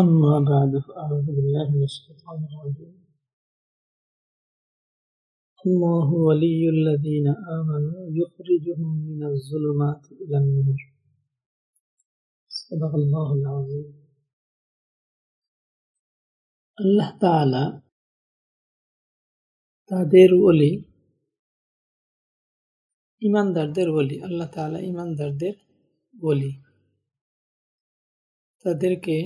أما بعد فأعوذ بالله من الشيطان الرجيم الله ولي الذين آمنوا يخرجهم من الظلمات إلى النور صدق الله العظيم আল্লাহ তাআলা তাদের ওলি ইমানদারদের বলি আল্লাহ তাআলা ইমানদারদের বলি তাদেরকে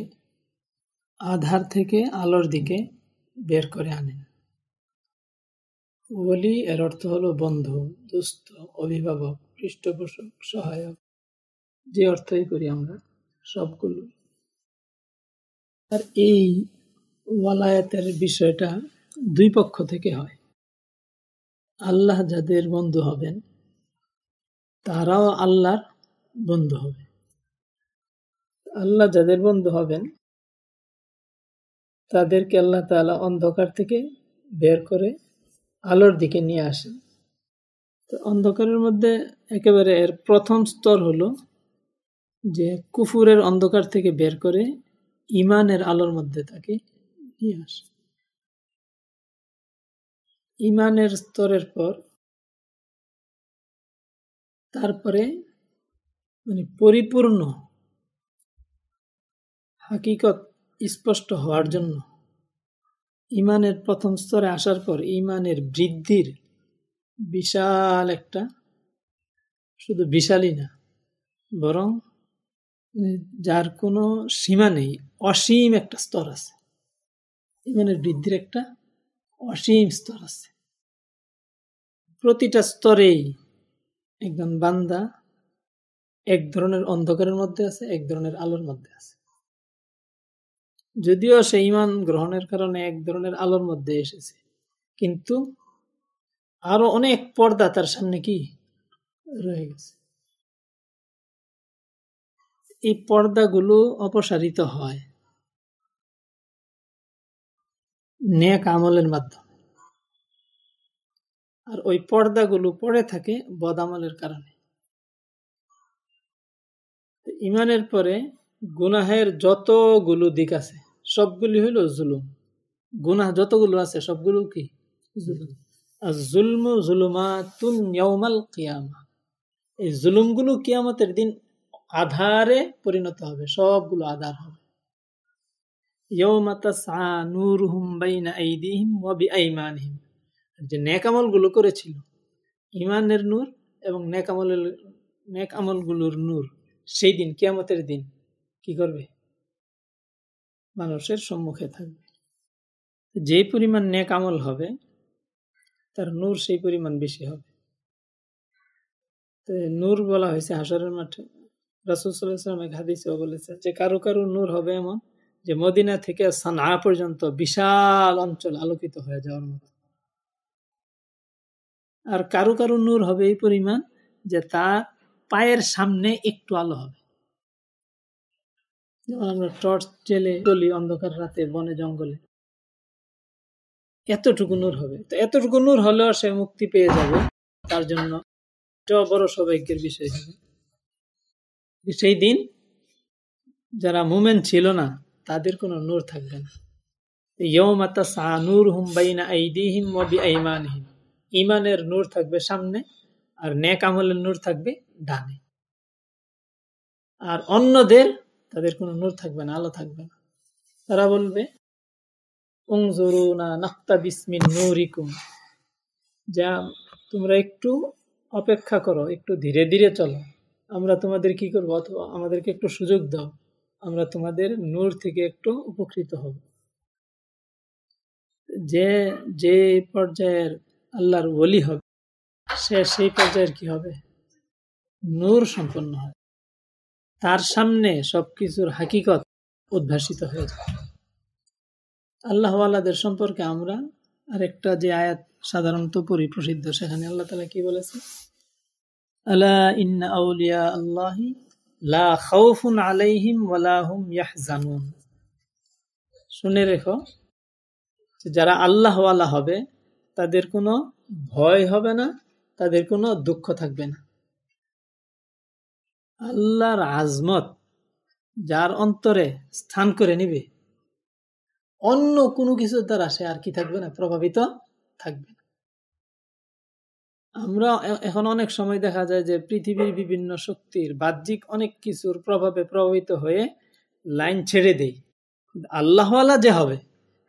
আধার থেকে আলোর দিকে বের করে আনেন। বলি এর অর্থ হলো বন্ধু, দুস্থ, অভিভাবক, পৃষ্ঠপোষক, সহায়ক। যে অর্থই করি আমরা, সবগুলো। আর এই ওয়ালায়াতের বিষয়টা দুই পক্ষ থেকে হয়। আল্লাহ যাদের বন্ধু হবেন, তারাও আল্লাহর বন্ধু হবে। আল্লাহ যাদের বন্ধু হবেন তাদেরকে আল্লাহ তালা অন্ধকার থেকে বের করে আলোর দিকে নিয়ে আসেন। তো অন্ধকারের মধ্যে একেবারে এর প্রথম স্তর হলো যে কুফুরের অন্ধকার থেকে বের করে ইমানের আলোর মধ্যে তাকে নিয়ে আসে। ইমানের স্তরের পর তারপরে মানে পরিপূর্ণ হাকিকত স্পষ্ট হওয়ার জন্য। ইমানের প্রথম স্তরে আসার পর ইমানের বৃদ্ধির বিশাল একটা, শুধু বিশালই না, বরং যার কোনো সীমা নেই, অসীম একটা স্তর আছে। ইমানের বৃদ্ধির একটা অসীম স্তর আছে। প্রতিটা স্তরেই একজন বান্দা এক ধরনের অন্ধকারের মধ্যে আছে, এক ধরনের আলোর মধ্যে আছে। যদিও সে ইমান গ্রহণের কারণে এক ধরনের আলোর মধ্যে এসেছে। কিন্তু আরও অনেক পর্দা তার সামনে কি রয়ে গেছে? এই পর্দাগুলো অপসারিত হয় নেক আমলের মাধ্যমে। আর ওই পর্দাগুলো পড়ে থাকে বদামলের কারণে। ইমানের পরে গুনাহের যতগুলো দিক আছে সবগুলি হইল জুলুম। গুনাহ যতগুলো আছে সবগুলো কি? আর জুলম জুলুমা তুন কিয়ামা। এই জুলুমগুলো কিয়ামতের দিন আধারে পরিণত হবে সবগুলো আধার হবে। যে নেকামলগুলো করেছিল ইমানের নূর এবং নেকামলের নেক আমলগুলোর নূর সেই দিন কিয়ামতের দিন কি করবে? মানুষের সম্মুখে থাকবে। যে পরিমাণ নেক আমল হবে, তার নূর সেই পরিমাণ বেশি হবে। নূর বলা হয়েছে হাসরের মাঠে। রাসুসাল্লাম এক বলেছে যে, কারও কারও নূর হবে এমন যে, মদিনা থেকে সানা পর্যন্ত বিশাল অঞ্চল আলোকিত হয়ে যাওয়ার মতো। আর কারও কারও নূর হবে এই পরিমাণ যে, তার পায়ের সামনে একটু আলো হবে। যেমন আমরা টর্চ জেলে চলি অন্ধকার রাতে বনে জঙ্গলে, এতটুকু নূর হবে। তো এতটুকু নূর হলেও সে মুক্তি পেয়ে যাবে, তার জন্য বড় সৌভাগ্যের বিষয় হবে। সেই দিন যারা মুমেন ছিল না, তাদের কোনো নূর থাকবে না। ইমানের নূর থাকবে সামনে আর নেক আমলের নূর থাকবে ডানে। আর অন্যদের তাদের কোনো নূর থাকবে না, আলো থাকবে না। তারা বলবে যা তোমরা একটু অপেক্ষা করো, একটু ধীরে ধীরে চলো। আমরা তোমাদের কি করব? অথবা আমাদেরকে একটু সুযোগ দাও। আমরা তোমাদের নূর থেকে একটু উপকৃত হব। যে যে পর্যায়ের আল্লাহর ওলি হবে, সে সেই পর্যায়ের কি হবে? নূর সম্পন্ন হয় তার সামনে সবকিছুর হাকিকত উদ্ভাসিত হয়ে যায়। আল্লাহওয়ালাদের সম্পর্কে আমরা আরেকটা যে আয়াত সাধারণত পরি প্রসিদ্ধ, সেখানে আল্লাহ তালা কি বলেছে শুনে রেখো যারা আল্লাহওয়ালা হবে, তাদের কোনো ভয় হবে না, তাদের কোনো দুঃখ থাকবে না। আল্লাহর আজমত যার অন্তরে স্থান করে নিবে। অন্য কোনো কিছুর দ্বারা সে আর কি থাকবে না, প্রভাবিত থাকবে আমরা এখন অনেক সময় দেখা যায় যে পৃথিবীর বিভিন্ন শক্তির বাহ্যিক অনেক কিছুর প্রভাবে প্রভাবিত হয়ে লাইন ছেড়ে দেই। আল্লাহওয়ালা যে হবে,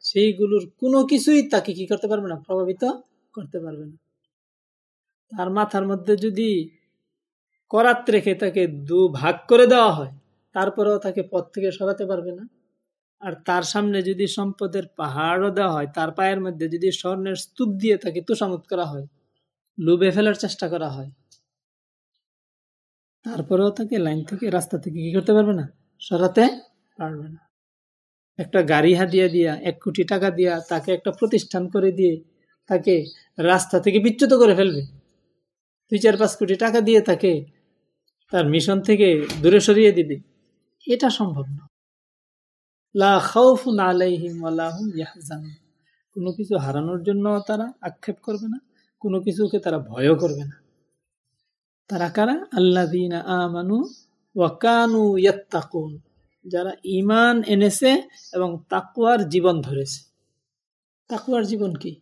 সেইগুলোর কোনো কিছুই তাকে কি করতে পারবে না, প্রভাবিত করতে পারবে না। তার মাথার মধ্যে যদি করাত রেখে তাকে দু ভাগ করে দেওয়া হয়, তারপরেও তাকে পথ থেকে সরাতে পারবে না। আর তার সামনে যদি সম্পদের পাহাড়ও দেওয়া হয়, তার পায়ের মধ্যে যদি স্বর্ণের স্তূপ দিয়ে তাকে তুষামত করা হয়, লুবে ফেলার চেষ্টা করা হয়, তারপরেও তাকে লাইন থেকে, রাস্তা থেকে কি করতে পারবে না? সরাতে পারবে না। একটা গাড়ি হাদিয়া দিয়া, এক কোটি টাকা দিয়া তাকে একটা প্রতিষ্ঠান করে দিয়ে তাকে রাস্তা থেকে বিচ্যুত করে ফেলবে। দুই চার পাঁচ কোটি টাকা দিয়ে তাকে তার মিশন থেকে দূরে সরিয়ে দিবে। এটা সম্ভব না। কোনো কিছু হারানোর জন্য তারা আক্ষেপ করবে না, কোনো কিছুকে তারা ভয়ও করবে না। তারা কারা? আল্লাহ আমানু ওয়াকানু ইয়াত্তাকুন। যারা ইমান এনেছে এবং তাকুয়ার জীবন ধরেছে। তাকুয়ার জীবন কি?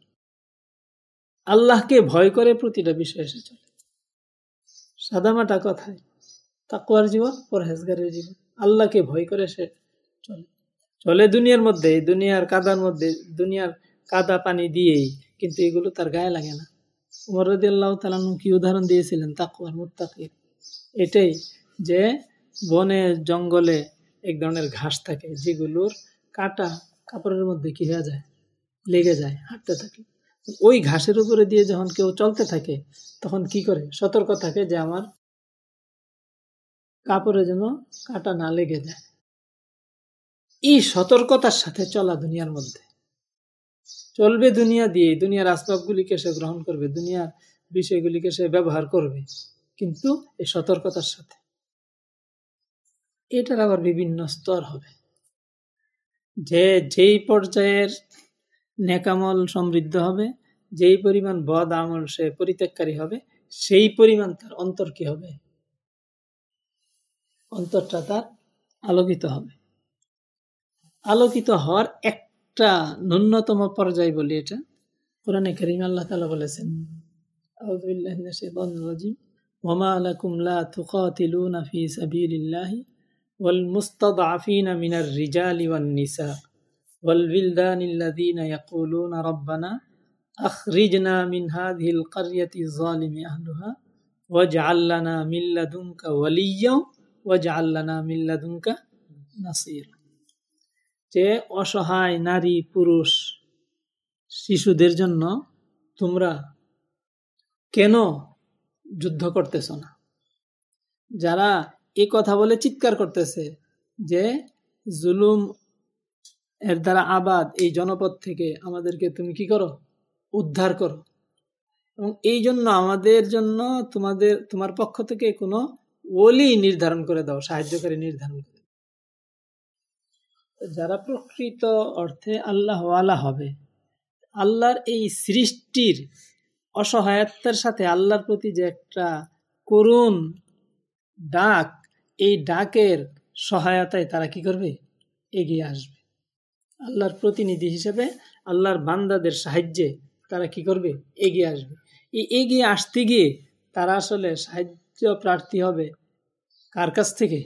আল্লাহকে ভয় করে প্রতিটা বিষয় এসে চলে। সাদামাটা কথায় তাকুয়ার জীবন, পরহেজগারের জীবন। আল্লাহকে ভয় করে সে চলে। চলে দুনিয়ার মধ্যে, দুনিয়ার কাদার মধ্যে, দুনিয়ার কাদা পানি দিয়েই, কিন্তু এগুলো তার গায়ে লাগে না। উমর রদি আল্লাহ তালানু কি উদাহরণ দিয়েছিলেন? তাকুয়ার মুত্তাকির। এটাই যে বনে, জঙ্গলে এক ধরনের ঘাস থাকে, যেগুলোর কাটা কাপড়ের মধ্যে কি হয়ে যায়? লেগে যায়, হাঁটতে থাকে। ওই ঘাসের উপরে দিয়ে যখন কেউ চলতে থাকে, তখন কি করে? সতর্ক থাকে যে আমার কাপড়ে যেন কাটা না লেগে যায়। এই সতর্কতার সাথে চলা দুনিয়ার মধ্যে। চলবে দুনিয়া দিয়ে দুনিয়ার আসবাবগুলিকে সে গ্রহণ করবে, দুনিয়ার বিষয়গুলিকে সে ব্যবহার করবে, কিন্তু এই সতর্কতার সাথে। এটার আবার বিভিন্ন স্তর হবে। যে, যেই পর্যায়ের নেকামল সমৃদ্ধ হবে, যেই পরিমাণ বদ আমল সে পরিত্যাগকারী হবে, সেই পরিমাণ তার অন্তর কি হবে? অন্তরটা তার আলোকিত হবে আলোকিত হওয়ার একটা ন্যূনতম পর্যায় বলি এটা কোরআনে করিম আল্লাহ তালা বলেছেন ওমা আলাকুম লা তুকাতিলুনা ফি সাবিলিল্লাহি والمستضعفين من الرجال والنساء والولدان الذين يقولون ربنا أخرجنا من هذه القرية الظالم أهلها واجعل لنا من لدنك وليا নাসির যে অসহায় নারী, পুরুষ, শিশুদের জন্য তোমরা কেন যুদ্ধ করতেছ না? যারা এ কথা বলে চিৎকার করতেছে যে জুলুম এর দ্বারা আবাদ, এই জনপদ থেকে আমাদেরকে তুমি কি করো? উদ্ধার করো। এবং এই জন্য আমাদের জন্য তোমাদের, তোমার পক্ষ থেকে কোনো ওলি নির্ধারণ করে দাও, সাহায্যকারী নির্ধারণ করে যারা প্রকৃত অর্থে আল্লাহ আল্লাহ হবে, আল্লাহর এই সৃষ্টির অসহায়তার সাথে আল্লাহর প্রতি যে একটা করুণ ডাক, এই ডাকের সহায়তায় তারা কি করবে? এগিয়ে আসবে। আল্লাহর প্রতিনিধি হিসেবে আল্লাহর বান্দাদের সাহায্যে তারা কি করবে? এগিয়ে আসবে। এই এগিয়ে আসতে গিয়ে তারা আসলে সাহায্য প্রার্থী হবে কার কাছ থেকে?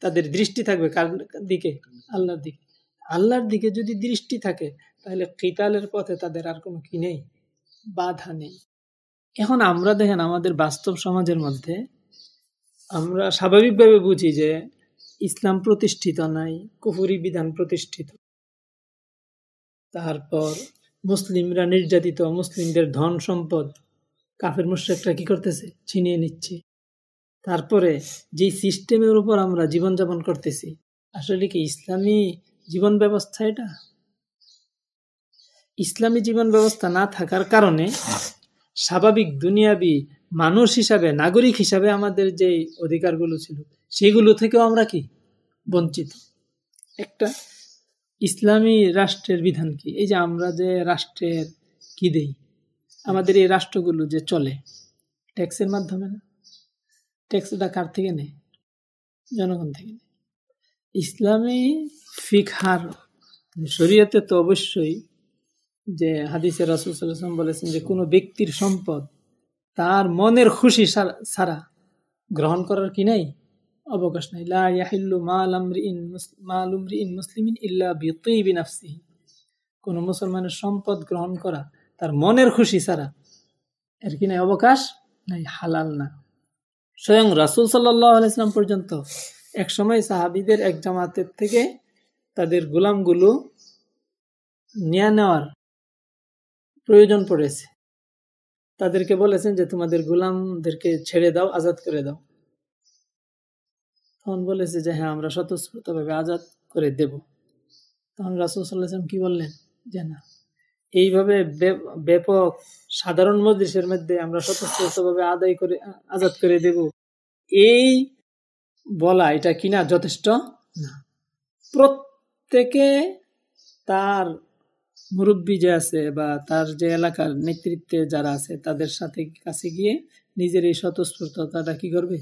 তাদের দৃষ্টি থাকবে কার দিকে? আল্লাহর দিকে। আল্লাহর দিকে যদি দৃষ্টি থাকে, তাহলে কিতালের পথে তাদের আর কোনো কি নেই? বাধা নেই। এখন আমরা দেখেন আমাদের বাস্তব সমাজের মধ্যে আমরা স্বাভাবিকভাবে বুঝি যে ইসলাম প্রতিষ্ঠিত নাই, কুফুরি বিধান প্রতিষ্ঠিত। তারপর মুসলিমরা নির্যাতিত, মুসলিমদের ধন সম্পদ। কাফের মুশ্রেকরা কি করতেছে? ছিনিয়ে নিচ্ছে। তারপরে যে সিস্টেমের উপর আমরা জীবনযাপন করতেছি, আসলে কি ইসলামী জীবন ব্যবস্থা এটা? ইসলামী জীবন ব্যবস্থা না থাকার কারণে স্বাভাবিক দুনিয়াবি মানুষ হিসাবে, নাগরিক হিসাবে আমাদের যে অধিকারগুলো ছিল, সেগুলো থেকেও আমরা কি? বঞ্চিত। একটা ইসলামী রাষ্ট্রের বিধান কি? এই যে আমরা যে রাষ্ট্রের কি দেই? আমাদের এই রাষ্ট্রগুলো যে চলে, ট্যাক্সের মাধ্যমে না? ট্যাক্সটা কার থেকে নেই জনগণ থেকে নেই ইসলামী ফিকহার শরীয়তে তো অবশ্যই যে হাদিসে রাসুসাল্লাম বলেছেন যে কোনো ব্যক্তির সম্পদ তার মনের খুশি ছাড়া গ্রহণ করার কি নাই? অবকাশ নাই। মুসলিমিন ইল্লা কোন মুসলমানের সম্পদ গ্রহণ করা তার মনের খুশি ছাড়া এর কি নাই অবকাশ? নাই, হালাল না। স্বয়ং রাসুল সাল্লাম পর্যন্ত এক সময় সাহাবিদের এক জামাতের থেকে তাদের গোলামগুলো নিয়ে নেওয়ার প্রয়োজন পড়েছে। তাদেরকে বলেছেন যে, তোমাদের গোলামদেরকে ছেড়ে দাও, আজাদ করে দাও। তখন বলেছে যে হ্যাঁ আমরা স্বতঃস্ফূর্তভাবে আজাদ করে দেব। তখন রাসুল সাল্লাহাম কি বললেন? যে, না এইভাবে ব্যাপক সাধারণ মজলিসের মধ্যে আমরা স্বতঃস্ফূর্তভাবে আদায় করে, আজাদ করে দেব। এই বলা এটা কিনা যথেষ্ট? না। প্রত্যেকে তার মুরব্বী যে আছে বা তার যে এলাকার নেতৃত্বে যারা আছে, তাদের সাথে কাছে গিয়ে নিজের এই স্বতঃস্ফূর্ততাটা কি করবে?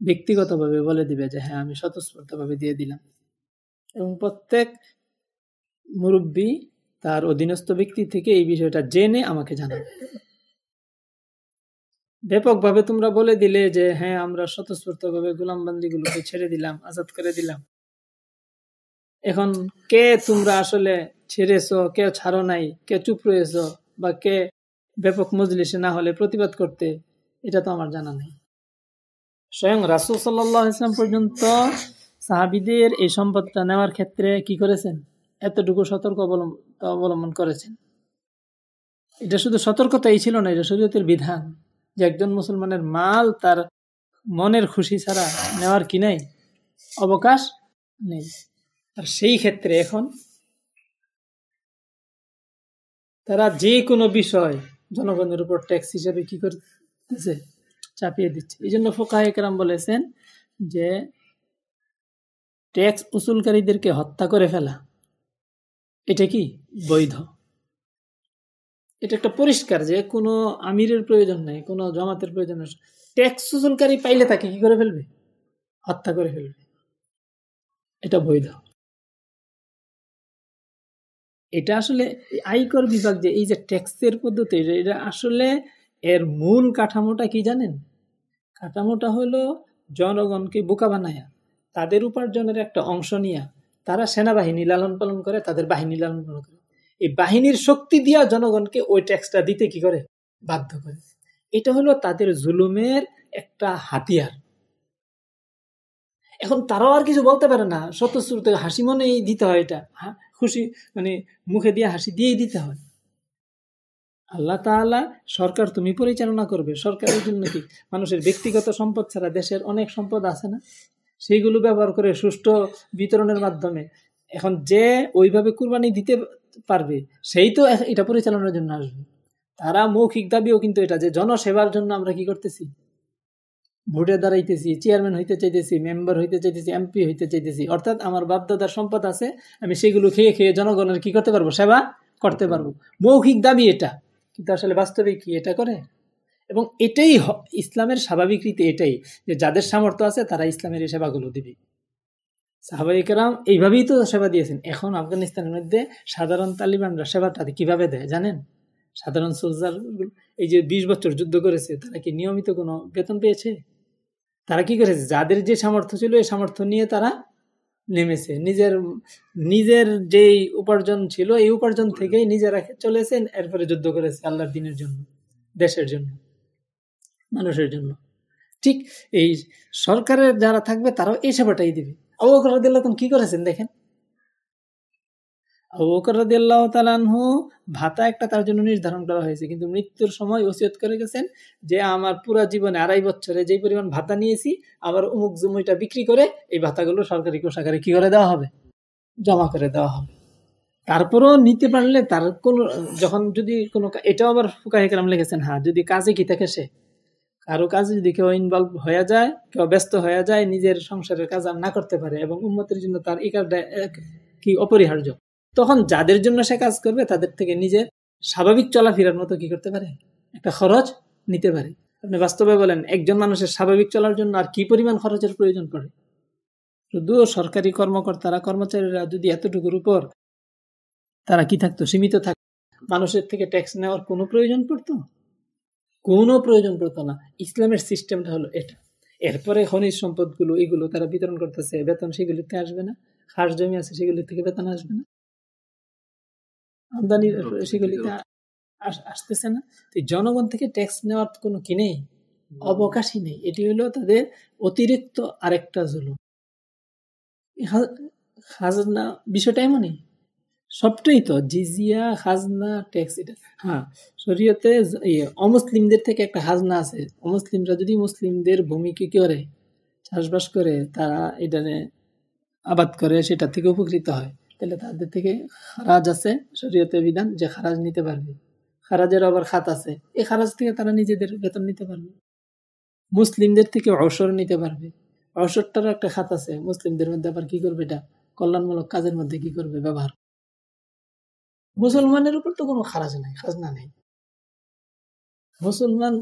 ব্যক্তিগতভাবে বলে দিবে যে হ্যাঁ আমি স্বতঃস্ফূর্তভাবে দিয়ে দিলাম। এবং প্রত্যেক মুরব্বী তার অধীনস্থ ব্যক্তি থেকে এই বিষয়টা জেনে আমাকে জানাবে ব্যাপকভাবে তোমরা বলে দিলে যে হ্যাঁ আমরা স্বতঃস্ফূর্তভাবে গুলোকে ছেড়ে দিলাম, আজাদ করে দিলাম। এখন কে তোমরা আসলে ছেড়েছ, কে ছাড়ো নাই, কে চুপ রয়েছ বা কে ব্যাপক মজলিসে না হলে প্রতিবাদ করতে, এটা তো আমার জানা নেই। স্বয়ং রাসুল সাল্লাহ ইসলাম পর্যন্ত সাহাবিদের এই সম্পদটা নেওয়ার ক্ষেত্রে কি করেছেন? এতটুকু সতর্ক অবলম্বন করেছেন। এটা শুধু সতর্কতাই ছিল না, এটা শরীয়তের বিধান যে একজন মুসলমানের মাল তার মনের খুশি ছাড়া নেওয়ার কি নাই, অবকাশ নেই। আর সেই ক্ষেত্রে এখন তারা যে কোনো বিষয় জনগণের উপর ট্যাক্স হিসেবে কি করতেছে, চাপিয়ে দিচ্ছে। এই জন্য ফোকাহেকরাম বলেছেন যে ট্যাক্স উসুলকারীদেরকে হত্যা করে ফেলা এটা কি? বৈধ। এটা একটা পরিষ্কার যে কোনো আমিরের প্রয়োজন নেই, কোনো জমাতের প্রয়োজন নেই। ট্যাক্স উসুলকারী পাইলে তাকে কি করে ফেলবে? হত্যা করে ফেলবে। এটা বৈধ। এটা আসলে আয়কর বিভাগ যে এই যে ট্যাক্সের পদ্ধতি এটা আসলে এর মূল কাঠামোটা কি জানেন? কাঠামোটা হলো জনগণকে বোকা বানায়া, তাদের উপার্জনের একটা অংশ নিয়ে তারা সেনাবাহিনী লালন পালন করে, তাদের বাহিনী লালন পালন করে। এই বাহিনীর শক্তি দিয়া জনগণকে ওই ট্যাক্সটা দিতে কি করে? বাধ্য করে। এটা হলো তাদের জুলুমের একটা হাতিয়ার। এখন তারাও আর কিছু বলতে পারে না। স্বতঃস্ফূর্ত হাসি মনেই দিতে হয় এটা। খুশি মানে মুখে দিয়ে হাসি দিয়েই দিতে হয়। আল্লাহ তাআলা সরকার তুমি পরিচালনা করবে। সরকারের জন্য কি? মানুষের ব্যক্তিগত সম্পদ ছাড়া দেশের অনেক সম্পদ আছে না? সেইগুলো ব্যবহার করে সুষ্ঠু বিতরণের মাধ্যমে। এখন যে ওইভাবে কুরবানি দিতে পারবে, সেই তো এটা পরিচালনার জন্য আসবে। তারা মৌখিক দাবিও কিন্তু এটা, যে জনসেবার জন্য আমরা কি করতেছি? ভোটে দাঁড়াইতেছি, চেয়ারম্যান হইতে চাইতেছি, মেম্বার হইতে চাইতেছি, এমপি হইতে চাইতেছি। অর্থাৎ আমার বাপদাদার সম্পদ আছে, আমি সেগুলো খেয়ে খেয়ে জনগণের কি করতে পারব? সেবা করতে পারব। মৌখিক দাবি এটা, কিন্তু আসলে বাস্তবে কি এটা করে? এবং এটাই ইসলামের স্বাভাবিক রীতি এটাই যে যাদের সামর্থ্য আছে তারা ইসলামের এই সেবাগুলো দিবে। সাহাবাহিকেরাম এইভাবেই তো সেবা দিয়েছেন। এখন আফগানিস্তানের মধ্যে সাধারণ তালিবানরা সেবাটা কীভাবে দেয় জানেন? সাধারণ সোলজার এই যে বিশ বছর যুদ্ধ করেছে, তারা কি নিয়মিত কোনো বেতন পেয়েছে? তারা কি করেছে? যাদের যে সামর্থ্য ছিল এই সামর্থ্য নিয়ে তারা নেমেছে। নিজের নিজের যেই উপার্জন ছিল, এই উপার্জন থেকেই নিজেরা চলেছেন, এরপরে যুদ্ধ করেছে আল্লাহর দিনের জন্য, দেশের জন্য। মানুষের জন্য। ঠিক এই সরকারের যারা থাকবে তারাও এই সেবাটাই দিবে। দিল্লা কি করেছেন দেখেন? তালানহু ভাতা একটা তার জন্য নির্ধারণ করা হয়েছে। কিন্তু মৃত্যুর সময় ওসিয়ত করে গেছেন যে, আমার পুরো জীবনে আড়াই বছরে যে পরিমাণ ভাতা নিয়েছি আবার অমুক জমিটা বিক্রি করে এই ভাতাগুলো সরকারি কোষাগারে কি করে দেওয়া হবে? জমা করে দেওয়া হবে। তারপরও নিতে পারলে তার কোনো, যখন যদি কোনো এটাও আবার ফুকা হেকরাম লিখেছেন হ্যাঁ যদি কাজে কি থাকে সে? কারও কাজে যদি কেউ ইনভলভ হয়ে যায়, কেউ ব্যস্ত হয়ে যায়, নিজের সংসারের কাজ আর না করতে পারে এবং উন্মতের জন্য তার এই কাজটা কি অপরিহার্য। তখন যাদের জন্য সে কাজ করবে, তাদের থেকে নিজের স্বাভাবিক চলাফেরার মতো কি করতে পারে? একটা খরচ নিতে পারে। আপনি বাস্তবে বলেন, একজন মানুষের স্বাভাবিক চলার জন্য আর কি পরিমাণ খরচের প্রয়োজন পড়ে? শুধু সরকারি কর্মকর্তারা, কর্মচারীরা যদি এতটুকুর উপর তারা কি থাকতো? সীমিত থাকতো মানুষের থেকে ট্যাক্স নেওয়ার কোনো প্রয়োজন পড়তো? কোনো প্রয়োজন পড়তো না। ইসলামের সিস্টেমটা হলো এটা। এরপরে খনিজ সম্পদগুলো এগুলো তারা বিতরণ করতেছে বেতন সেগুলিতে আসবে না। খাস জমি আছে সেগুলি থেকে বেতন আসবে না। আমদানি সেগুলিতে আসতেছে না। জনগণ থেকে ট্যাক্স নেওয়ার কোনো কি নেই? অবকাশই নেই। এটি হলো তাদের অতিরিক্ত আরেকটা জুলুম। খাজনা বিষয়টা এমনই। সবটাই তো, জিজিয়া, খাজনা ট্যাক্স এটা। হ্যাঁ শরীয়তে অমুসলিমদের থেকে একটা খাজনা আছে। অমুসলিমরা যদি মুসলিমদের ভূমিকে কি করে? চাষবাস করে, তারা এটা আবাদ করে, সেটা থেকে উপকৃত হয়। তাহলে তাদের থেকে খারাজ আছে শরীয়তের বিধান যে খারাজ নিতে পারবে। খারাজের আবার খাত আছে। এই খারাজ থেকে তারা নিজেদের বেতন নিতে পারবে। মুসলিমদের থেকে অসর নিতে পারবে। অসরটারও একটা খাত আছে। মুসলিমদের মধ্যে আবার কি করবে এটা? কল্যাণমূলক কাজের মধ্যে কি করবে? ব্যবহার। মুসলমানের উপর তো কোনো খারাজ নাই, খাজনা নেই। মুসলমান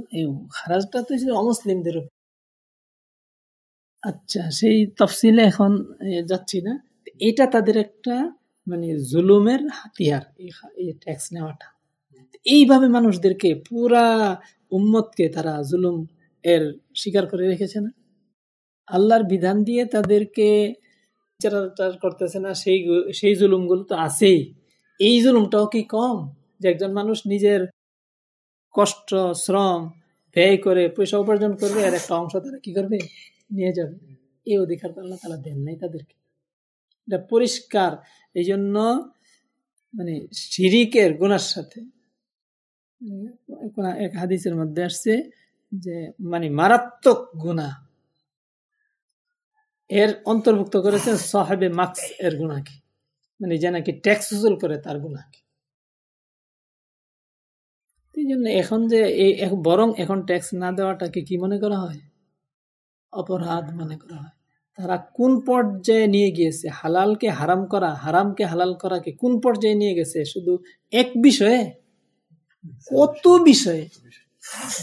খারাজটা তো অমুসলিমদের উপর। আচ্ছা সেই তফসিলে এখন যাচ্ছি না। এটা তাদের একটা মানে জুলুমের হাতিয়ার, এই ট্যাক্স নেওয়াটা। এইভাবে মানুষদেরকে পুরা উম্মতকে তারা জুলুম এর স্বীকার করে রেখেছে না? আল্লাহর বিধান দিয়ে তাদেরকে করতেছে না, সেই সেই জুলুমগুলো তো আছেই। এই জুলুমটাও কি কম? যে একজন মানুষ নিজের কষ্ট, শ্রম, ব্যয় করে পয়সা উপার্জন করবে আর একটা অংশ তারা কি করবে? নিয়ে যাবে। এই অধিকার আল্লাহ তালা দেন নাই তাদেরকে। এটা পরিষ্কার। এই জন্য মানে শিরিকের গুণার সাথে এক হাদিসের মধ্যে আসছে যে মানে মারাত্মক গুণা এর অন্তর্ভুক্ত করেছেন সাহেবে মাক্স এর গুণাকে মানে যে নাকি ট্যাক্স উসুল করে তার গুণাকে এই জন্য এখন যে বরং এখন ট্যাক্স না দেওয়াটাকে কি মনে করা হয়? অপরাধ মনে করা হয়। তারা কোন পর্যায়ে নিয়ে গিয়েছে? হালালকে হারাম করা, হারামকে হালাল করাকে কোন পর্যায়ে নিয়ে গেছে? শুধু এক বিষয়ে? কত বিষয়ে?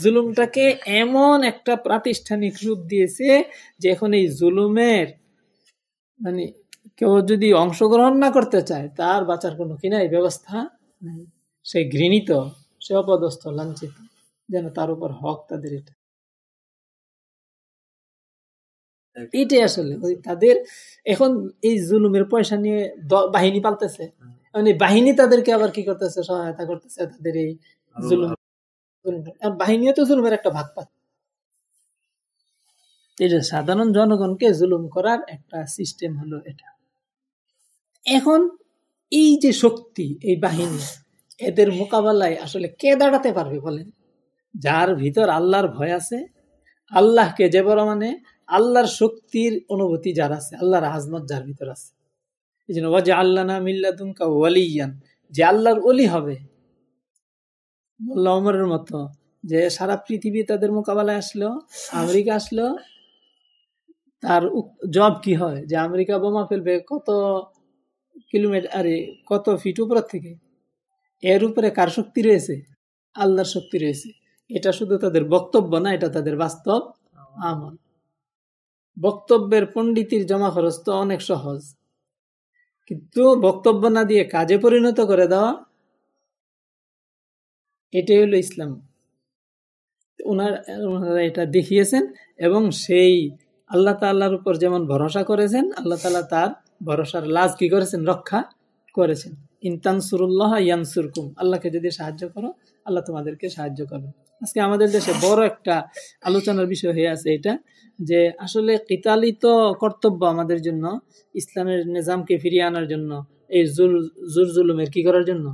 জুলুমটাকে এমন একটা প্রাতিষ্ঠানিক রূপ দিয়েছে যে এখন এই জুলুমের মানে কেউ যদি অংশগ্রহণ না করতে চায় তার বাঁচার কোনো কিনাই ব্যবস্থা নেই। সে ঘৃণিত সে অপদস্থ লাঞ্ছিত যেন তার উপর হক তাদের এটা। এইটাই আসলে তাদের এখন এই জুলুমের পয়সা নিয়ে বাহিনী পালতেছে। মানে বাহিনী তাদেরকে আবার কি করতেছে সহায়তা করতেছে তাদের এই জুলুম। বাহিনীও তো জুলুমের একটা ভাগ পাচ্ছে। সাধারণ জনগণকে জুলুম করার একটা সিস্টেম হলো এটা। এখন এই যে শক্তি, এই বাহিনী, এদের মোকাবেলায় আসলে কে দাঁড়াতে পারবে বলেন? যার ভিতর আল্লাহর ভয় আছে, আল্লাহকে যে বড় মানে আল্লাহর শক্তির অনুভূতি যার আছে, আল্লাহর আজমত যার ভিতর আছে। এই জন্য যে আল্লাহ না মিল্লাদুমকা ওয়ালিয়ান, যে আল্লাহর অলি হবে, মোল্লা ওমরের মতো, যে সারা পৃথিবী তাদের মোকাবেলায় আসলো, আমেরিকা আসলো তার জব কি হয়? যে আমেরিকা বোমা ফেলবে কত কিলোমিটার, আরে কত ফিট উপর থেকে? এর উপরে কার শক্তি রয়েছে? আল্লাহর শক্তি রয়েছে। এটা শুধু তাদের বক্তব্য না, এটা তাদের বাস্তব আমল। বক্তব্যের পণ্ডিতির জমা খরচ তো অনেক সহজ। কিন্তু বক্তব্য না দিয়ে কাজে পরিণত করে দেওয়া, এটাই হলো ইসলাম। ওনার ওনারা এটা দেখিয়েছেন এবং সেই আল্লাহ তাল্লাহর উপর যেমন ভরসা করেছেন, আল্লাহ তালা তার ভরসার লাজ কি করেছেন? রক্ষা করেছেন। ইনতান সুরুল্লাহ ইয়ানসুরকুম, আল্লাহকে যদি সাহায্য করো, আল্লাহ তোমাদেরকে সাহায্য করবে আজকে আমাদের দেশে বড় একটা আলোচনার বিষয় হয়ে আছে এটা, যে আসলে কিতালিত কর্তব্য আমাদের জন্য, ইসলামের নিজামকে ফিরিয়ে আনার জন্য, এই জুল, জুর জুলুমের কি করার জন্য?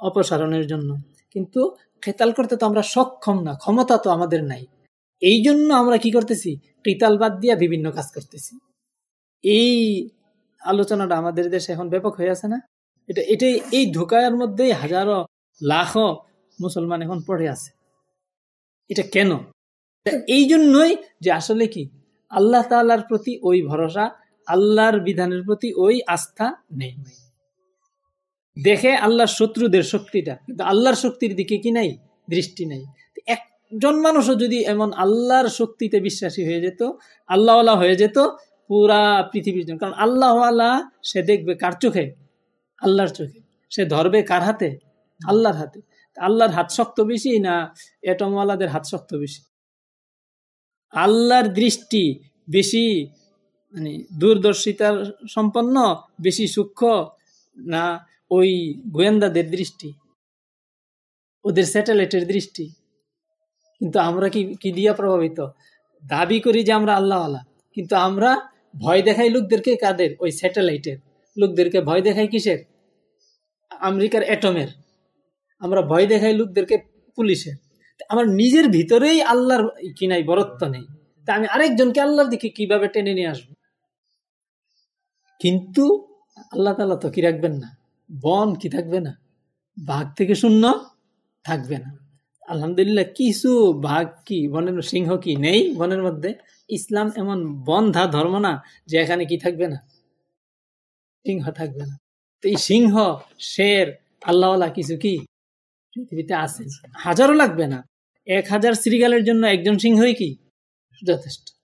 অপসারণের জন্য। কিন্তু খেতাল করতে তো আমরা সক্ষম না, ক্ষমতা তো আমাদের নাই। এই জন্য আমরা কি করতেছি? কিতাল বাদ দিয়ে বিভিন্ন কাজ করতেছি। এই আলোচনাটা আমাদের দেশে এখন ব্যাপক হয়ে আছে না? এটা, এটাই, এই ঢোকার মধ্যেই হাজারো লাখো মুসলমান এখন পড়ে আছে। এটা কেন? এই জন্যই যে আসলে কি, আল্লাহ তাল্লার প্রতি ওই ভরসা, আল্লাহর বিধানের প্রতি ওই আস্থা নেই। দেখে আল্লাহর শত্রুদের শক্তিটা, কিন্তু আল্লাহর শক্তির দিকে কি নাই? দৃষ্টি নাই। একজন মানুষও যদি এমন আল্লাহর শক্তিতে বিশ্বাসী হয়ে যেত, আল্লাহওয়ালা হয়ে যেত, পুরা পৃথিবীর জন্য। কারণ আল্লাহ আল্লাহ সে দেখবে কার চোখে? আল্লাহর চোখে। সে ধরবে কার হাতে? আল্লাহর হাতে। আল্লাহর হাত শক্ত বেশি না এটমওয়ালাদের হাত শক্ত বেশি? আল্লাহর দৃষ্টি বেশি মানে দূরদর্শিতার সম্পন্ন, বেশি সূক্ষ্ম না ওই গোয়েন্দাদের দৃষ্টি? ওদের স্যাটেলাইটের দৃষ্টি? কিন্তু আমরা কি কি দিয়া প্রভাবিত? দাবি করি যে আমরা আল্লাহওয়ালা। কিন্তু আমরা ভয় দেখাই লোকদেরকে কাদের? ওই স্যাটেলাইটের। লোকদেরকে ভয় দেখাই কিসের? আমেরিকার অ্যাটমের। আমরা ভয় দেখাই লোকদেরকে পুলিশের। আমার নিজের ভিতরেই আল্লাহর কি নাই, বরত্ব নেই। তা আমি আরেকজনকে আল্লাহর দিকে কীভাবে টেনে নিয়ে আসব? কিন্তু আল্লাহ তালা তো কি রাখবেন না? বন কি থাকবে না? বাঘ থেকে শূন্য থাকবে না। আলহামদুলিল্লাহ, কিছু ভাগ কি, বনের সিংহ কি নেই বনের মধ্যে? ইসলাম এমন বন্ধা ধর্ম না যে এখানে কি থাকবে না? সিংহ থাকবে না। তো এই সিংহ, শের, আল্লাহওয়ালা কিছু কি? পৃথিবীতে আছে। হাজারও লাগবে না। এক হাজার শ্রীগালের জন্য একজন সিংহই কি? যথেষ্ট।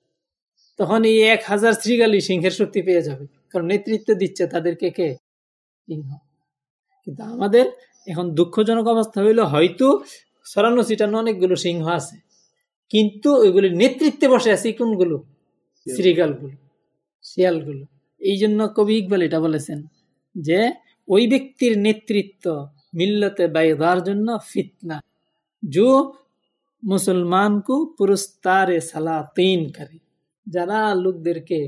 তখন এই এক হাজার শ্রীগালই সিংহের শক্তি পেয়ে যাবে। কারণ নেতৃত্ব দিচ্ছে তাদেরকে কে? সিংহ। কিন্তু আমাদের এখন দুঃখজনক অবস্থা হইল, হয়তো সরানো সিটানো অনেকগুলো সিংহ আছে। কিন্তু ওইগুলির নেতৃত্বে বসে আছে কোনগুলো? শ্রীগালগুলো শিয়ালগুলো। এই জন্য কবি ইকবাল এটা বলেছেন যে ওই ব্যক্তির নেতৃত্ব মিল্লতে বাইদার জন্য ফিতনা। जो মুসলমান কু পুরস্তারে সালাতিন করে যারা লোকদেরকে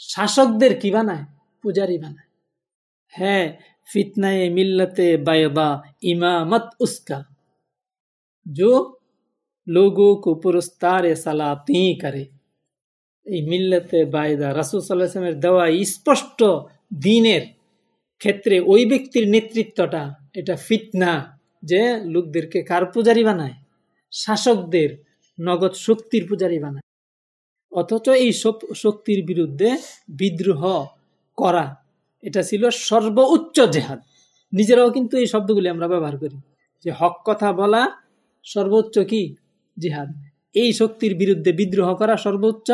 শাসকদের কি বানায়? পূজারি বানায়। হ্যাঁ ফিতনায় মিল্লতে বাইদা ইমামত উস্কা। जो लोगों को पुरस्तार সালাতি করে এই মিল্লতে বায়দা রাসুল সাল্লাহামের দেওয়া স্পষ্ট দিনের ক্ষেত্রে ওই ব্যক্তির নেতৃত্বটা এটা ফিতনা যে লোকদেরকে কার পূজারি বানায় শাসকদের নগদ শক্তির পূজারি বানায় অথচ এই শক্তির বিরুদ্ধে বিদ্রোহ করা এটা ছিল সর্বোচ্চ জেহাদ নিজেরাও কিন্তু এই শব্দগুলি আমরা ব্যবহার করি যে হক কথা বলা সর্বোচ্চ কি? জেহাদ। এই শক্তির বিরুদ্ধে বিদ্রোহ করা সর্বোচ্চ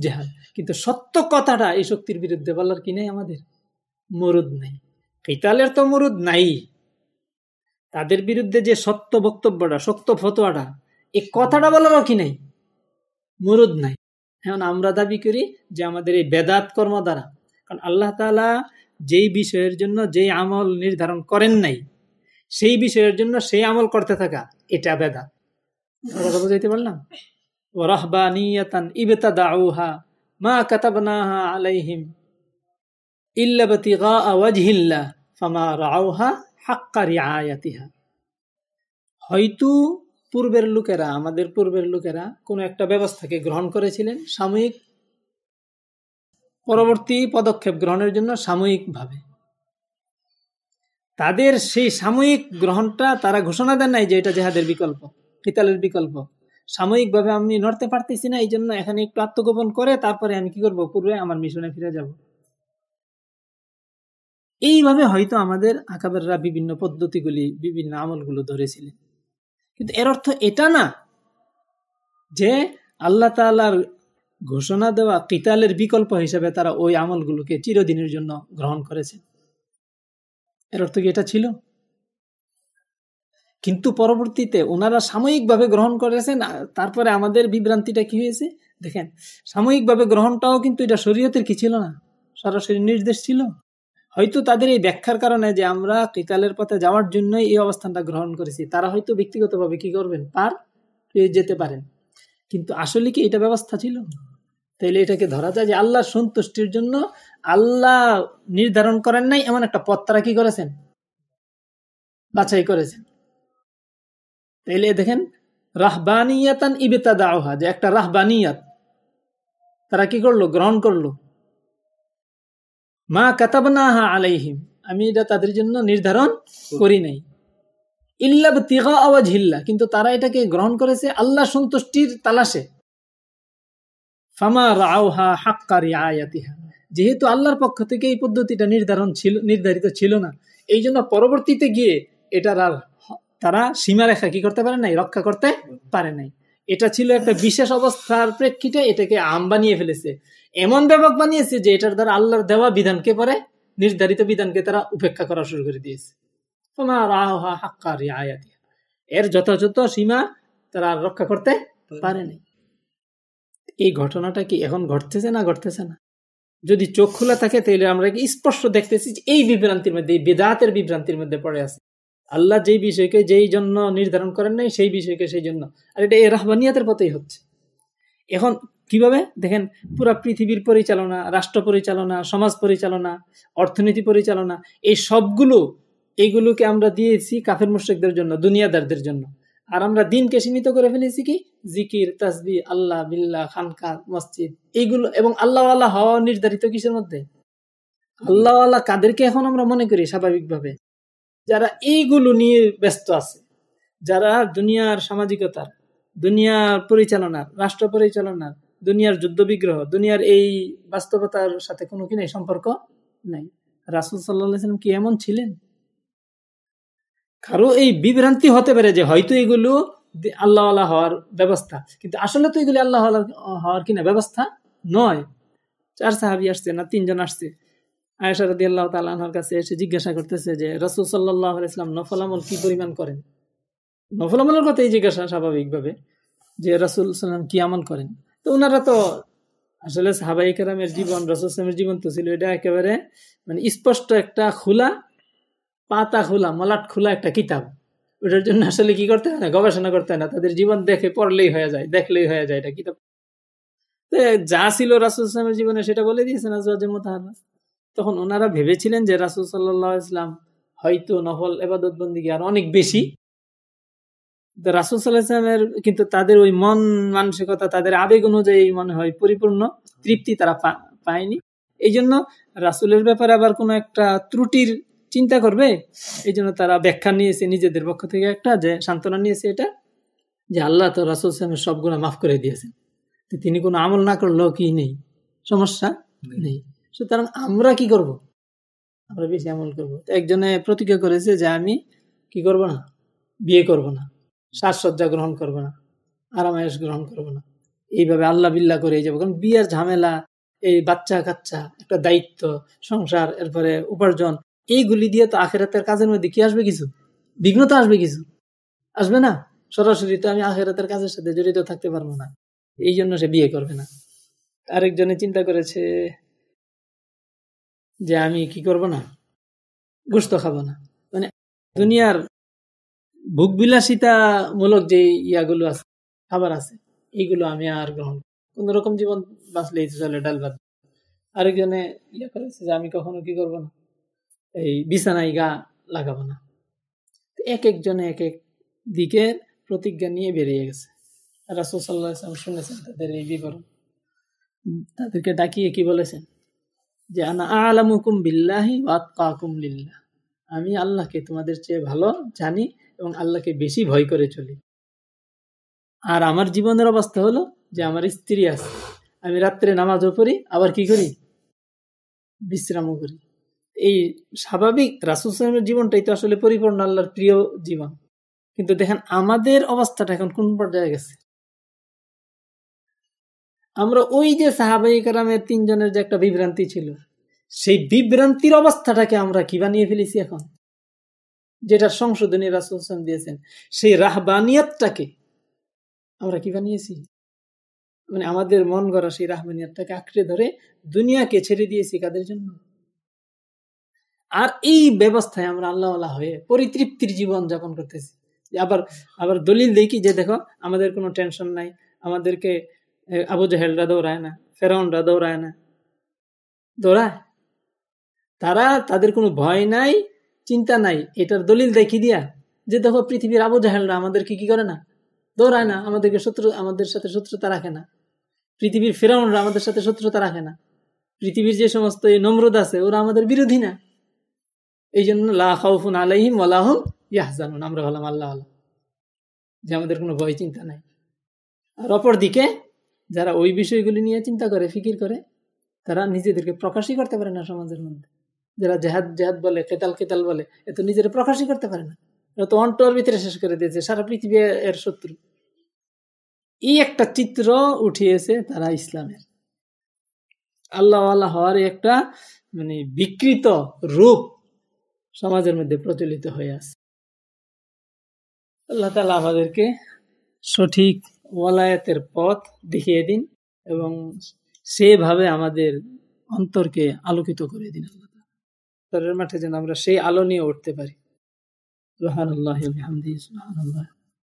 জেহাদ। কিন্তু সত্য কথাটা এই শক্তির বিরুদ্ধে বলার কি নেই আমাদের? মরুদ নেই। কেতালের তো মরুদ নাই। তাদের বিরুদ্ধে যে সত্য বক্তব্যটা, সত্য ফতোয়াটা এই কথাটা বলারও কি নেই? মরুদ নাই। এখন আমরা দাবি করি যে আমাদের এই বেদাত কর্ম দ্বারা কারণ আল্লাহ তালা যেই বিষয়ের জন্য যেই আমল নির্ধারণ করেন নাই সেই বিষয়ের জন্য সেই আমল করতে থাকা, এটা বেদাত কথা বুঝাইতে পারলাম? হয়তো পূর্বের লোকেরা, আমাদের পূর্বের লোকেরা কোনো একটা ব্যবস্থাকে গ্রহণ করেছিলেন সাময়িক, পরবর্তী পদক্ষেপ গ্রহণের জন্য সাময়িকভাবে। তাদের সেই সাময়িক গ্রহণটা তারা ঘোষণা দেন নাই যে এটা জেহাদের বিকল্প, কিতালের বিকল্প। সাময়িকভাবে আমি নড়তে পারতেছি না এই জন্য এখানে একটু আত্মগোপন করে তারপরে আমি কি করব? পূর্বে আমার মিশনে ফিরে যাব। এইভাবে হয়তো আমাদের আকাবেররা বিভিন্ন পদ্ধতিগুলি, বিভিন্ন আমলগুলো ধরেছিলেন। কিন্তু এর অর্থ এটা না যে আল্লাহ তালার ঘোষণা দেওয়া কিতালের বিকল্প হিসেবে তারা ওই আমলগুলোকে চিরদিনের জন্য গ্রহণ করেছেন। এর অর্থ কি এটা ছিল? কিন্তু পরবর্তীতে ওনারা সাময়িকভাবে গ্রহণ করেছেন তারপরে আমাদের বিভ্রান্তিটা কি হয়েছে? দেখেন, সাময়িকভাবে গ্রহণটাও কিন্তু এটা শরীয়তের কি ছিল না? সরাসরি নির্দেশ ছিল। হয়তো তাদের এই ব্যাখ্যার কারণে যে আমরা কিতালের পথে যাওয়ার জন্যই এই অবস্থানটা গ্রহণ করেছি, তারা হয়তো ব্যক্তিগতভাবে কি করবেন? পার পেয়ে যেতে পারেন। কিন্তু আসলে কি এটা ব্যবস্থা ছিল? তাইলে এটাকে ধরা যায় যে আল্লাহ সন্তুষ্টির জন্য আল্লাহ নির্ধারণ করেন নাই, এমন একটা পথ তারা কি করেছেন? বাছাই করেছেন। তাইলে দেখেন, রাহবানিয়াতান ইবেতা দাওহা যে একটা রাহবানিয়াত, তারা কি করল? গ্রহণ করল। মা কাতাবনাহা আলাইহিম, আমি এটা তাদের জন্য নির্ধারণ করি নাই। ইল্লাব তিগা আওয়াজ হিল্লা কিন্তু তারা এটাকে গ্রহণ করেছে আল্লাহ সন্তুষ্টির তালাশে। ফামা রাওহা হাক্কারি আয়াতিহা যেহেতু আল্লাহর পক্ষ থেকে এই পদ্ধতিটা নির্ধারণ ছিল, নির্ধারিত ছিল না, এই জন্য পরবর্তীতে গিয়ে এটার আর তারা সীমারেখা কি করতে পারে নাই, রক্ষা করতে পারে নাই। এটা ছিল একটা বিশেষ অবস্থার প্রেক্ষিতে এটাকে আম বানিয়ে ফেলেছে। এমন ব্যাপক বানিয়েছে যে এটার দ্বারা আল্লাহর দেওয়া বিধানকে পরে নির্ধারিত বিধানকে তারা উপেক্ষা করা শুরু করে দিয়েছে। এর যথাযথ সীমা তারা রক্ষা করতে পারেনি এই ঘটনাটা কি এখন ঘটতেছে না ঘটতেছে না? যদি চোখ খোলা থাকে তাহলে আমরা কি স্পষ্ট দেখতেছি যে এই বিভ্রান্তির মধ্যে, এই বেদাতের বিভ্রান্তির মধ্যে পড়ে আছে। আল্লাহ যেই বিষয়কে যেই জন্য নির্ধারণ করেন নাই, সেই বিষয়কে সেই জন্য। আর এটা এই রাহবানিয়াতের পথেই হচ্ছে। এখন কীভাবে? দেখেন, পুরা পৃথিবীর পরিচালনা, রাষ্ট্র পরিচালনা, সমাজ পরিচালনা, অর্থনীতি পরিচালনা, এই সবগুলো এইগুলোকে আমরা দিয়েছি কাফের মুশ্রিকদের জন্য, দুনিয়াদারদের জন্য। আর আমরা দিনকে সীমিত করে ফেলেছি কি? জিকির তাসবি আল্লাহ, বিল্লাহ খানকা মসজিদ। এইগুলো এবং আল্লাহ আল্লাহ হওয়া নির্ধারিত কিসের মধ্যে? আল্লাহ আল্লাহ কাদেরকে এখন আমরা মনে করি স্বাভাবিকভাবে? যারা এইগুলো নিয়ে ব্যস্ত আছে, যারা দুনিয়ার সামাজিকতার, দুনিয়ার পরিচালনার, রাষ্ট্র পরিচালনার, দুনিয়ার যুদ্ধ বিগ্রহ দুনিয়ার এই বাস্তবতার সাথে কোনো কি নেই সম্পর্ক নাই। রাসুল সাল্লাম কি এমন ছিলেন? কারও এই বিভ্রান্তি হতে পারে যে হয়তো এগুলো আল্লাহ আল্লাহ হওয়ার ব্যবস্থা। কিন্তু আসলে তো এগুলি আল্লাহ হওয়ার কিনা ব্যবস্থা নয়। চার সাহাবি আসছে না, তিনজন আসছে। রদি আল্লাহ তালার কাছে এসে জিজ্ঞাসা করতেছে যে, রসুল সাল্লাহ ইসলাম নফল আমল কি পরিমাণ করেন? নফল আমলের কথাই জিজ্ঞাসা স্বাভাবিকভাবে যে রসুল সাল্লাম কি আমল করেন? তো ওনারা তো আসলে সাহাবাই কেরামের জীবন রসুলামের জীবন তো ছিল এটা একেবারে মানে স্পষ্ট একটা খোলা পাতা খোলা, মলাট খোলা একটা কিতাব। ওটার জন্য আসলে কি করতে হয় না, গবেষণা করতে হয় না। তাদের জীবন দেখে পড়লেই হয়ে যায়, দেখলেই হয়ে যায় এটা কিতাব। যা ছিল রাসুল ইসলামের জীবনে সেটা বলে দিয়েছেন তখন ওনারা ভেবেছিলেন যে রাসুল সাল্লাহ ইসলাম হয়তো নফল এবাদত বন্দিকে আর অনেক বেশি। রাসুল সাল্লাহামের কিন্তু তাদের ওই মন মানসিকতা, তাদের আবেগ অনুযায়ী মনে হয় পরিপূর্ণ, তৃপ্তি তারা পায়নি। এই জন্য রাসুলের ব্যাপারে আবার কোনো একটা ত্রুটির চিন্তা করবে এই জন্য তারা ব্যাখ্যা নিয়েছে নিজেদের পক্ষ থেকে একটা যে সান্ত্বনা নিয়েছে এটা যে আল্লাহ তো রাসুল সালামের সব গুণা মাফ করে দিয়েছেন। তিনি কোনো আমল না করলেও কি নেই? সমস্যা নেই। সুতরাং আমরা কি করব? আমরা বেশি আমল করব। একজনে প্রতিজ্ঞা করেছে যে আমি কি করব না? বিয়ে করব না। সাজসজ্জা গ্রহণ করব না। আরামায়াস গ্রহণ করব না। এইভাবে আল্লাহ বিল্লা করে যাব। কারণ বিয়ের ঝামেলা এই বাচ্চা কাচ্চা একটা দায়িত্ব সংসার এরপরে উপার্জন এইগুলি দিয়ে তো আখেরাতের কাজের মধ্যে কি আসবে কিছু? বিঘ্নতা আসবে কিছু। আসবে না? সরাসরি তো আমি আখেরাতের কাজের সাথে জড়িত থাকতে পারব না। এই জন্য সে বিয়ে করবে না। আরেকজনে চিন্তা করেছে যে আমি কি করব না? গোস্ত খাব না। মানে দুনিয়ার ভোগ বিলাসিতামূলক যে ইয়াগুলো আছে, খাবার আছে, এইগুলো আমি আর গ্রহণ কোন রকম জীবন বাঁচলেই চলে ডাল ভাত। আরেকজনে ইয়া করেছে যে আমি কখনো কি করব না? এই বিছানায় গা লাগাবো না। এক একজনে এক এক দিকে প্রতিজ্ঞা নিয়ে বেরিয়ে গেছে। রাসুল শুনেছেন তাদের এই বিবরণ। তাদেরকে ডাকিয়ে কি বলেছেন? যে, আনা আলামুকুম বিল্লাহি ওয়াতকাকুম লিল্লাহ। আমি আল্লাহকে তোমাদের চেয়ে ভালো জানি এবং আল্লাহকে বেশি ভয় করে চলি। আর আমার জীবনের অবস্থা হলো যে, আমার স্ত্রী আছে। আমি রাত্রে নামাজও পড়ি, আবার কি করি? বিশ্রামও করি। এই স্বাভাবিক রাসুলের জীবনটাই তো আসলে পরিপূর্ণ আল্লাহর প্রিয় জীবন। কিন্তু দেখেন, আমাদের অবস্থাটা এখন কোন পর্যায়ে গেছে? আমরা ওই যে সাহাবাই কারামের তিনজনের যে একটা বিভ্রান্তি ছিল, সেই বিভ্রান্তির অবস্থাটাকে আমরা কি বানিয়ে ফেলেছি এখন? যেটা সংশোধনী রাসুল হোসেন দিয়েছেন, সেই রাহবানিয়াতটাকে আমরা কি বানিয়েছি? মানে আমাদের মন গড়া সেই রাহবানিয়াতটাকে আঁকড়ে ধরে দুনিয়াকে ছেড়ে দিয়েছি কাদের জন্য? আর এই ব্যবস্থায় আমরা আল্লাহ হয়ে পরিতৃপ্তির জীবন যাপন করতেছি। আবার আবার দলিল দেখি যে দেখো, আমাদের কোনো টেনশন নাই, আমাদেরকে আবু জাহেলরা দৌড়ায় না, ফেরাউনরা দৌড়ায় না। দৌড়ায়? তারা তাদের কোনো ভয় নাই, চিন্তা নাই। এটার দলিল দেখি দিয়া? যে দেখো, পৃথিবীর আবু জাহেলরা আমাদেরকে কি করে না? দৌড়ায় না, আমাদেরকে শত্রু, আমাদের সাথে শত্রুতা রাখে না। পৃথিবীর ফেরাউনরা আমাদের সাথে শত্রুতা রাখে না। পৃথিবীর যে সমস্ত এই নমরুদ আছে, ওরা আমাদের বিরোধী না। এই জন্য লাউফুন আলাইহিম আল্লাহম ইয়াহজানুন। আমরা হলাম আল্লাহ আল্লাহ যে আমাদের কোনো ভয়, চিন্তা নাই। আর অপর দিকে যারা ওই বিষয়গুলি নিয়ে চিন্তা করে, ফিকির করে, তারা নিজেদেরকে প্রকাশই করতে পারে না সমাজের মধ্যে। যারা জেহাদ জেহাদ বলে, কেতাল কেতাল বলে এত নিজেরা প্রকাশই করতে পারে না। এরা তো অন্টর ভিতরে শেষ করে দিয়েছে, সারা পৃথিবী এর শত্রু। এই একটা চিত্র উঠিয়েছে তারা ইসলামের। আল্লাহ আল্লাহ হওয়ার একটা মানে বিকৃত রূপ সমাজের মধ্যে প্রচলিত হয়ে আছে। আল্লাহ তালা আমাদেরকে সঠিক ওয়ালায়াতের পথ দেখিয়ে দিন এবং সেভাবে আমাদের অন্তরকে আলোকিত করে দিন আল্লাহ তালের মাঠে যেন আমরা সেই আলো নিয়ে উঠতে পারি। রহান আল্লাহ